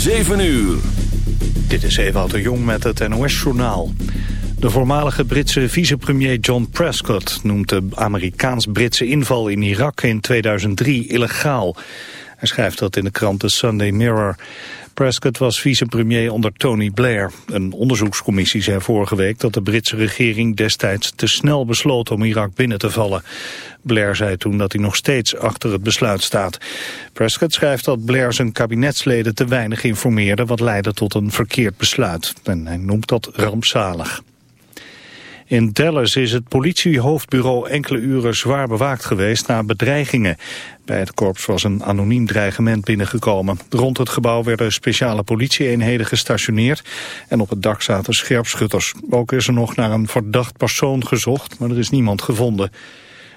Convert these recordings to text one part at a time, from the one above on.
7 uur. Dit is Ewout de Jong met het NOS-journaal. De voormalige Britse vicepremier John Prescott noemt de Amerikaans-Britse inval in Irak in 2003 illegaal. Hij schrijft dat in de krant The Sunday Mirror. Prescott was vicepremier onder Tony Blair. Een onderzoekscommissie zei vorige week dat de Britse regering destijds te snel besloot om Irak binnen te vallen. Blair zei toen dat hij nog steeds achter het besluit staat. Prescott schrijft dat Blair zijn kabinetsleden te weinig informeerde wat leidde tot een verkeerd besluit. En hij noemt dat rampzalig. In Dallas is het politiehoofdbureau enkele uren zwaar bewaakt geweest na bedreigingen. Bij het korps was een anoniem dreigement binnengekomen. Rond het gebouw werden speciale politieeenheden gestationeerd en op het dak zaten scherpschutters. Ook is er nog naar een verdacht persoon gezocht, maar er is niemand gevonden.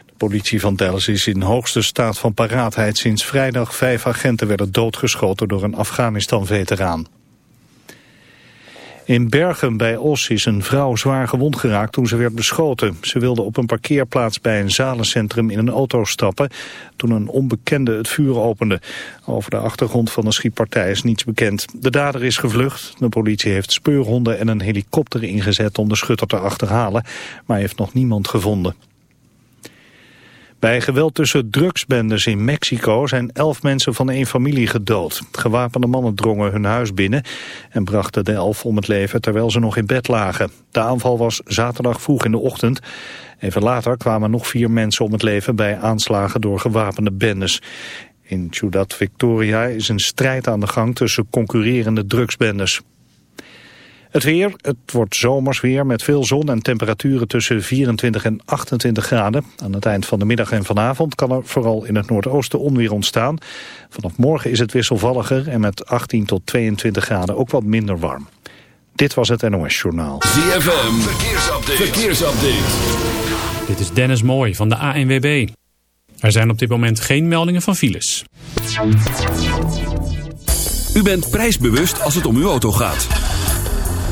De politie van Dallas is in hoogste staat van paraatheid sinds vrijdag vijf agenten werden doodgeschoten door een Afghanistan-veteraan. In Bergen bij Os is een vrouw zwaar gewond geraakt toen ze werd beschoten. Ze wilde op een parkeerplaats bij een zalencentrum in een auto stappen... toen een onbekende het vuur opende. Over de achtergrond van de schietpartij is niets bekend. De dader is gevlucht. De politie heeft speurhonden en een helikopter ingezet om de schutter te achterhalen... maar heeft nog niemand gevonden. Bij geweld tussen drugsbendes in Mexico zijn elf mensen van één familie gedood. Gewapende mannen drongen hun huis binnen en brachten de elf om het leven terwijl ze nog in bed lagen. De aanval was zaterdag vroeg in de ochtend. Even later kwamen nog vier mensen om het leven bij aanslagen door gewapende bendes. In Ciudad Victoria is een strijd aan de gang tussen concurrerende drugsbendes. Het weer, het wordt zomers weer met veel zon en temperaturen tussen 24 en 28 graden. Aan het eind van de middag en vanavond kan er vooral in het noordoosten onweer ontstaan. Vanaf morgen is het wisselvalliger en met 18 tot 22 graden ook wat minder warm. Dit was het NOS Journaal. ZFM, verkeersupdate. verkeersupdate. Dit is Dennis Mooij van de ANWB. Er zijn op dit moment geen meldingen van files. U bent prijsbewust als het om uw auto gaat.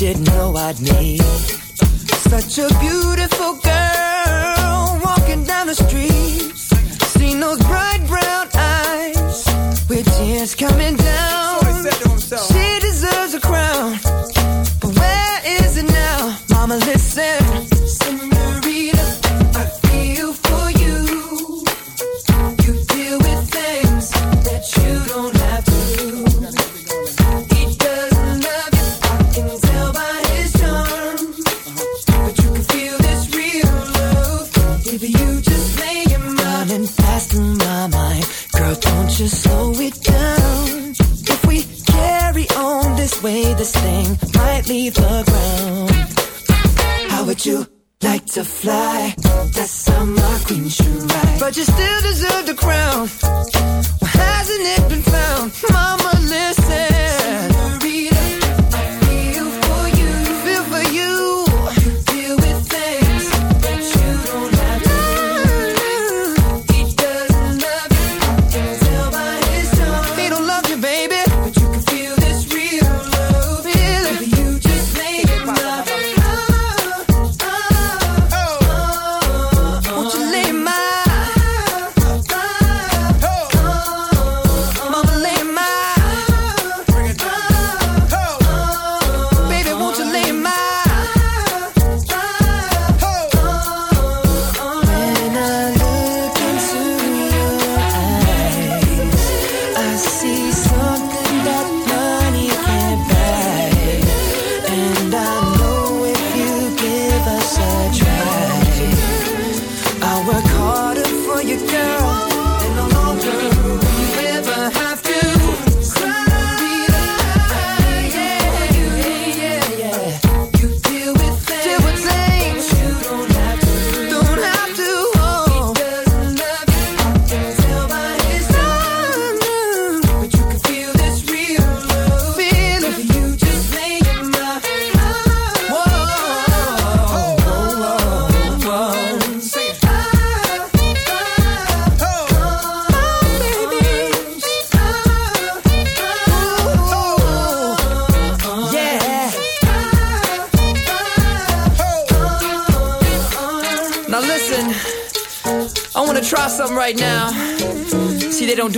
Didn't know I'd meet such a beautiful girl walking down the street. Seen those bright brown eyes with tears coming down. Leave the ground. How would you like to fly? That's how my queen should ride. But you still deserve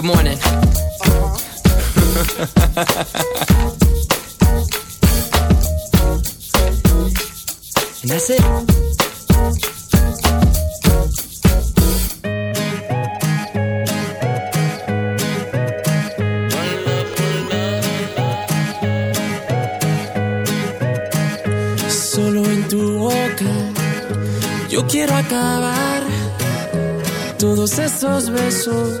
Good morning. and that's it. Solo en tu boca yo quiero acabar todos esos besos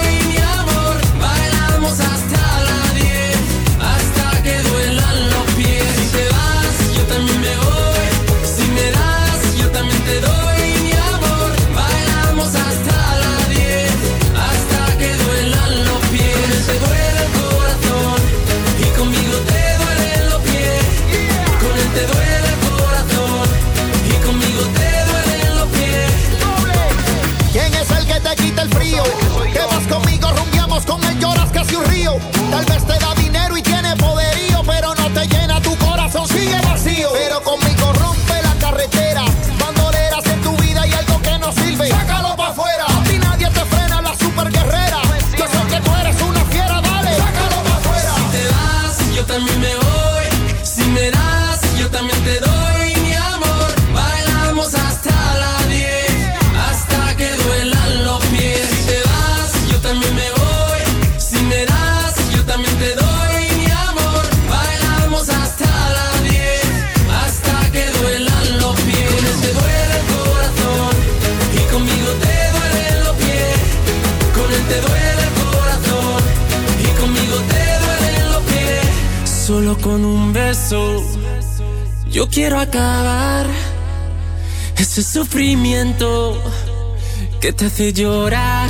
te hace llorar.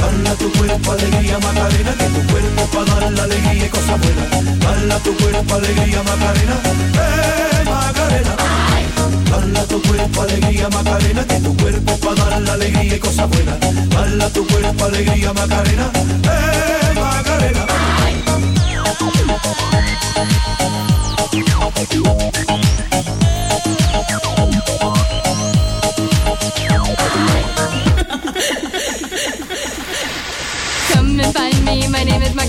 Dala tu cuerpo alegría Macarena, que tu cuerpo para dar la alegría y cosas buenas. Dala tu cuerpo alegría Macarena, eh Macarena. Dala tu cuerpo alegría Macarena, que tu cuerpo para dar la alegría y cosas buenas. Dala tu cuerpo alegría Macarena, eh Macarena.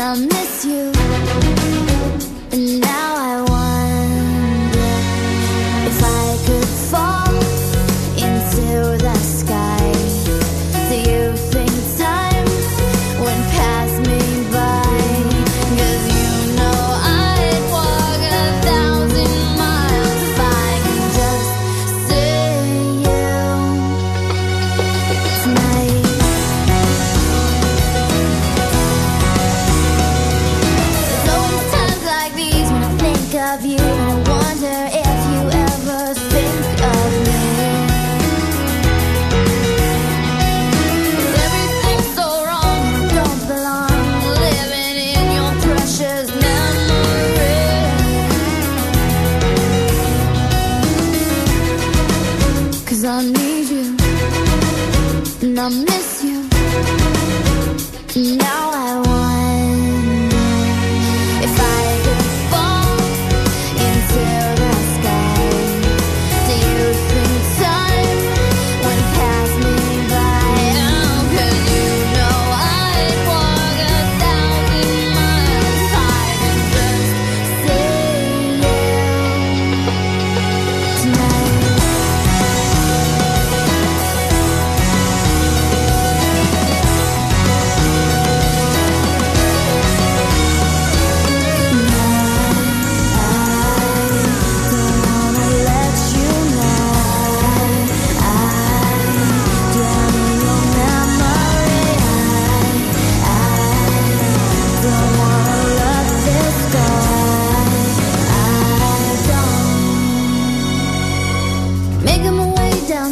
I'll miss you.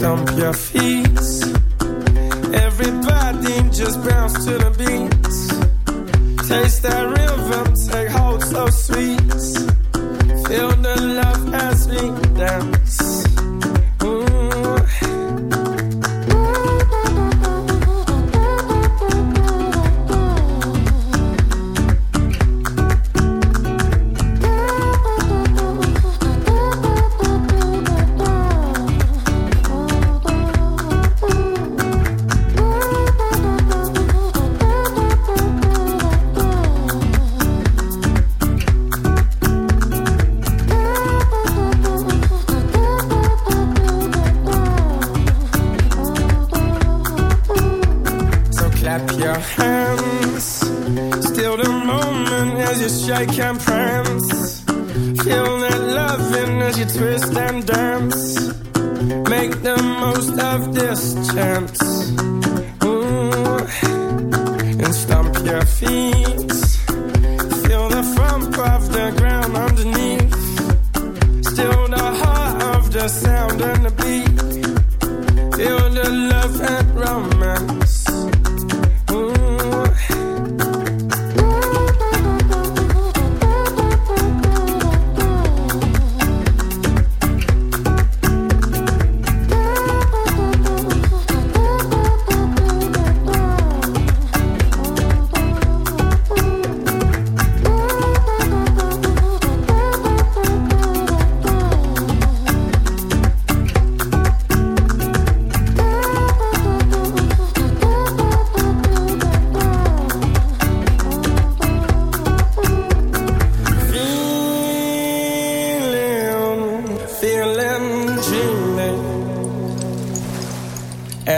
stomp your feet. Everybody just bounce to the beat. Taste that rhythm, take hold so sweet. Feel the love as we dance.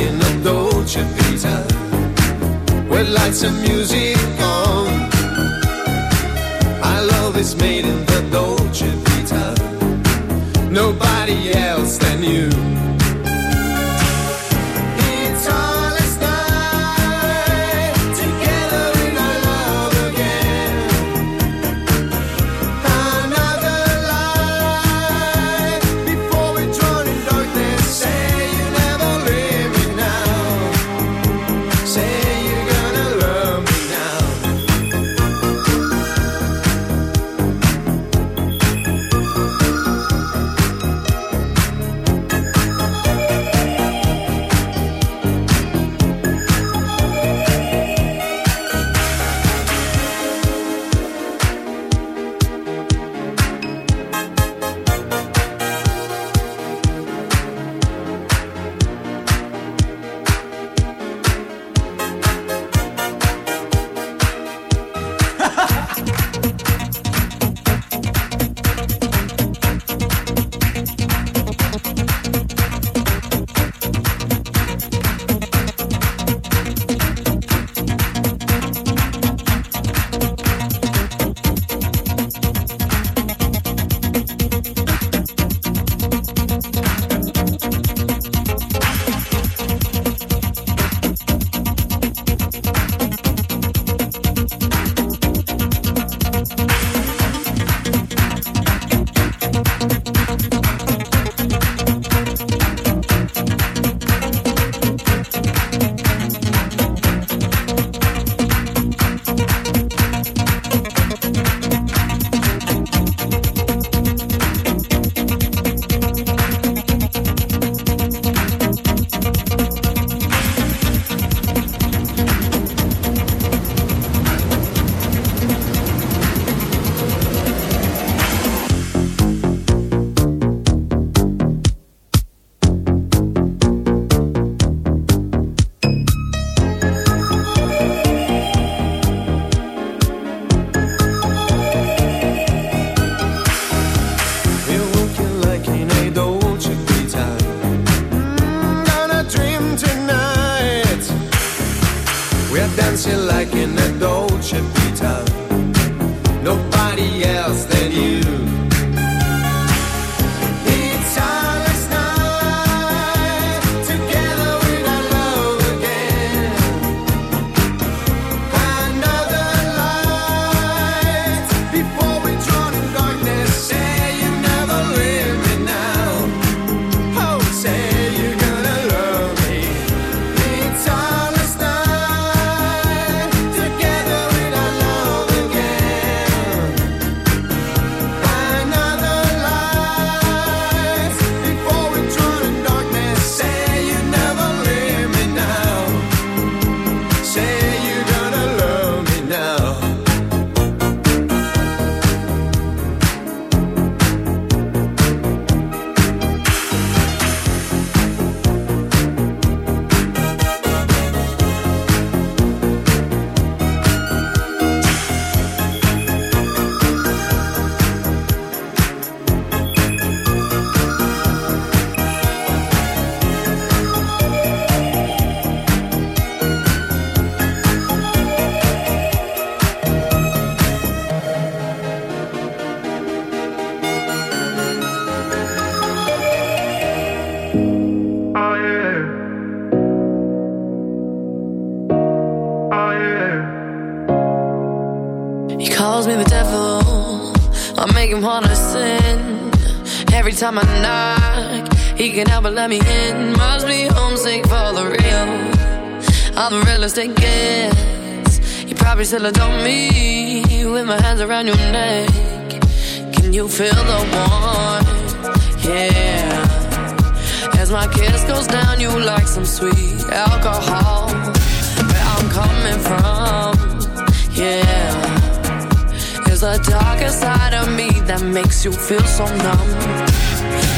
in a Dolce Vita with lights and music on. I love is made in the Dolce Vita, nobody else than you. Let me in. Must be homesick for the real. I'm the realest it gets. You probably still adore me with my hands around your neck. Can you feel the warmth? Yeah. As my kiss goes down, you like some sweet alcohol. Where I'm coming from, yeah. There's a darker side of me that makes you feel so numb.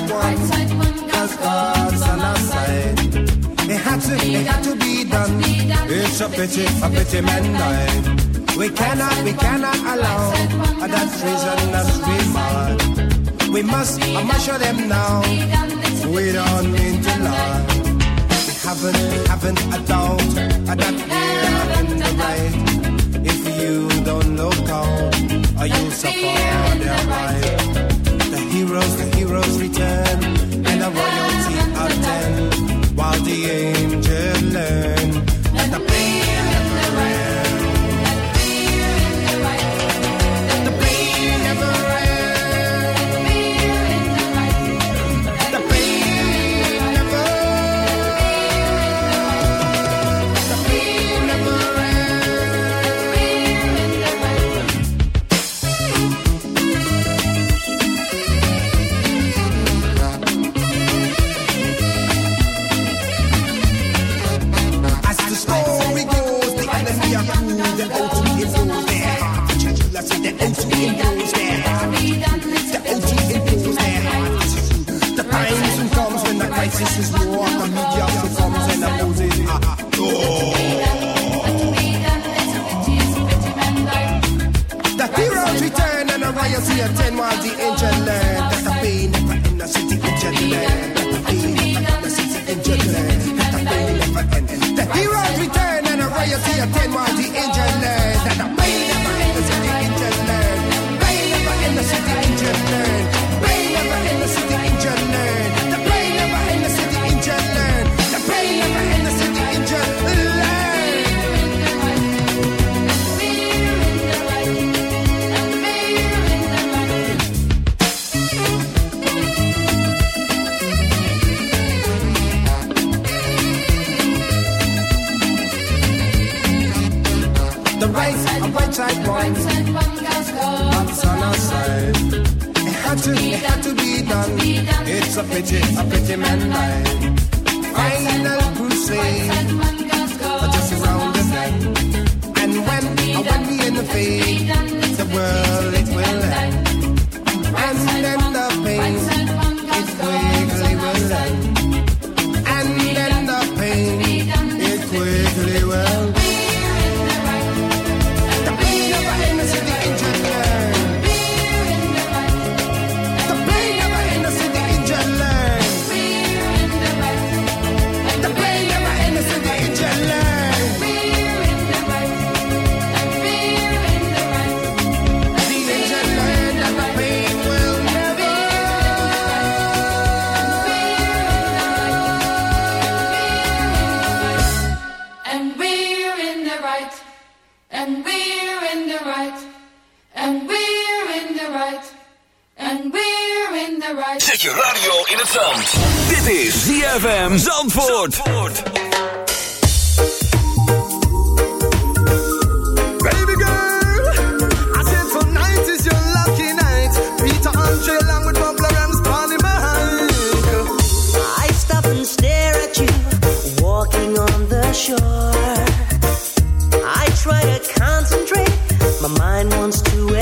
one, Right side one, cause God's on our side. It had to, it had to be done. It's a pity, a pity man died. We cannot, we cannot allow that treason be mad. We must, I must show them now. We don't mean to lie. We haven't, we haven't a doubt that we're in the right. If you don't look out, you suffer their right. Heroes, the heroes return, and the royalty attend, while the angels a pity man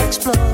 explore.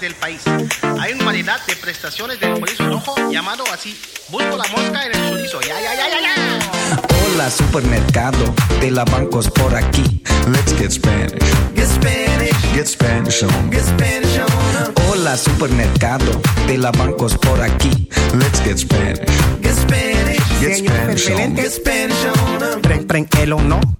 Del país. Hay una variedad de prestaciones del chorizo rojo llamado así. Busco la mosca en el chorizo. Ya, ya, ya, ya, ya. Hola supermercado de la bancos por aquí. Let's get Spanish. Get Spanish. Get Spanish on. Get Spanish on. Hola supermercado de la bancos por aquí. Let's get Spanish. Get Spanish. Get Spanish on. Get Spanish on. Preng, preng, el of no.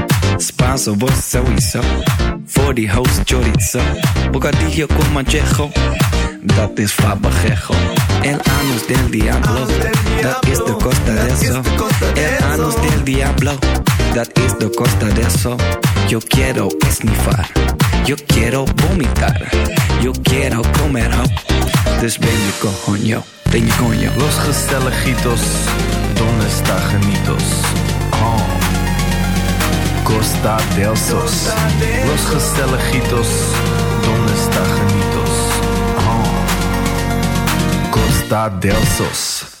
Spanso, vos sowieso. Voor die host chorizo. Bocadillo con manchejo. Dat is fabajejo. El anus del diablo. Dat is de costa de eso. El anus del diablo. Dat is de costa de eso. Yo quiero esnifar. Yo quiero vomitar. Yo quiero comer ho. Dus ben je coño. Ben je coño. Los gezelligitos, donde está genitos? Oh. Costa del Sos. Los gezelligitos, donde está genitos? Oh. Costa del Sos.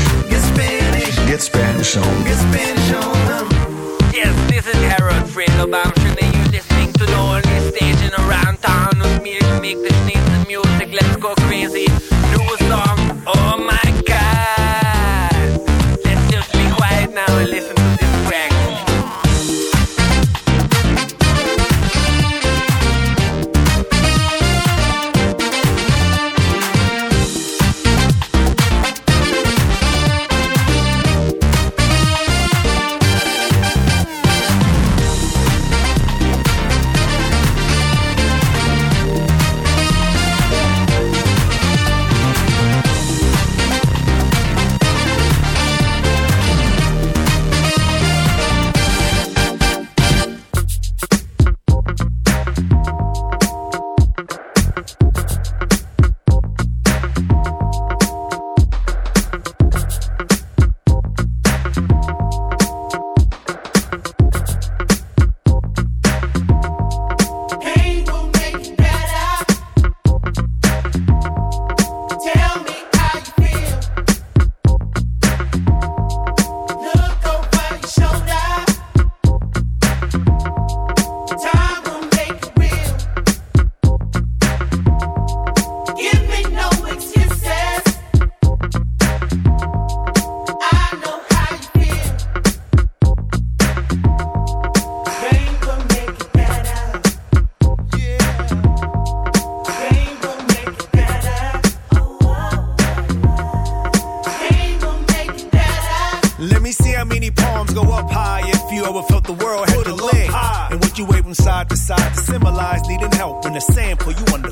Get Spanish. Get Spanish on. Get Spanish on. Yes, this is Harold Fredo. I'm sure that you're listening to the only station around town with me to make the sneeze music. Let's go crazy. Up high if you ever felt the world had to lick. And what you wave from side to side to symbolize needing help in the sand pull you under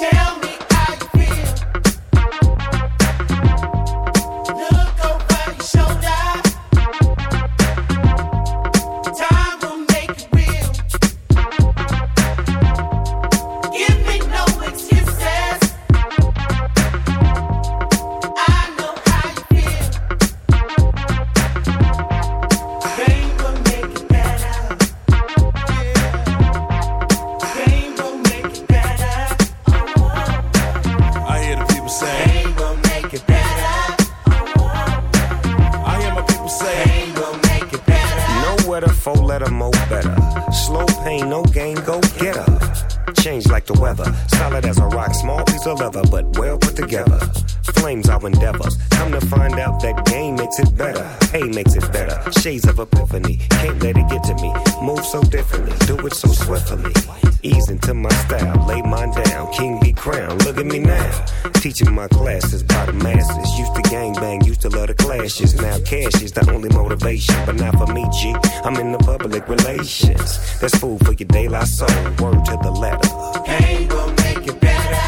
how cash is the only motivation. But not for me, G. I'm in the public relations. That's food for your daylight soul. Word to the letter. Pain will make it better.